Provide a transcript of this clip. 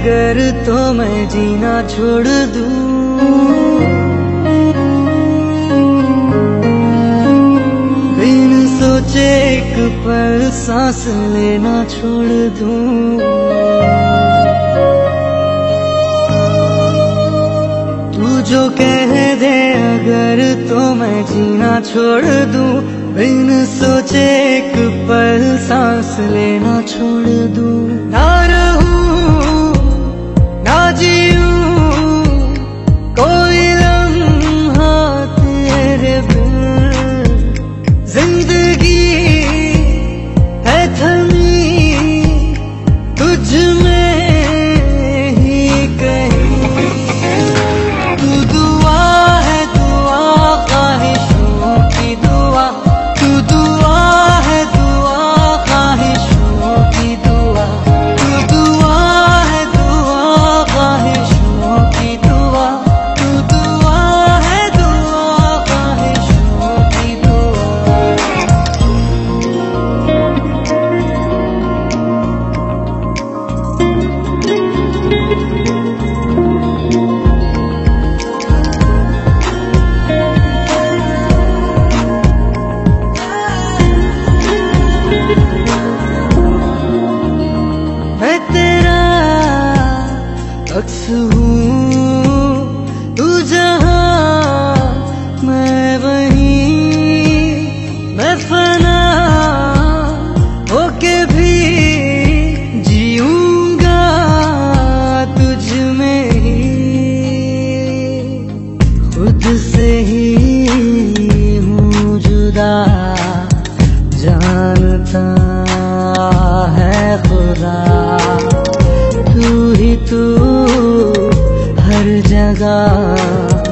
अगर तो मैं जीना छोड़ दूँ। बिन सोचे एक पल सांस लेना छोड़ दूँ। तू जो कह दे अगर तो मैं जीना छोड़ दूँ। बिन सोचे एक पल सांस लेना छोड़ अक्स हूँ। तू जहाँ, मैं वहीं। मैं फना होके भी जीऊँगा तुझ में। ही खुद से ही हूँ जुदा। அழகா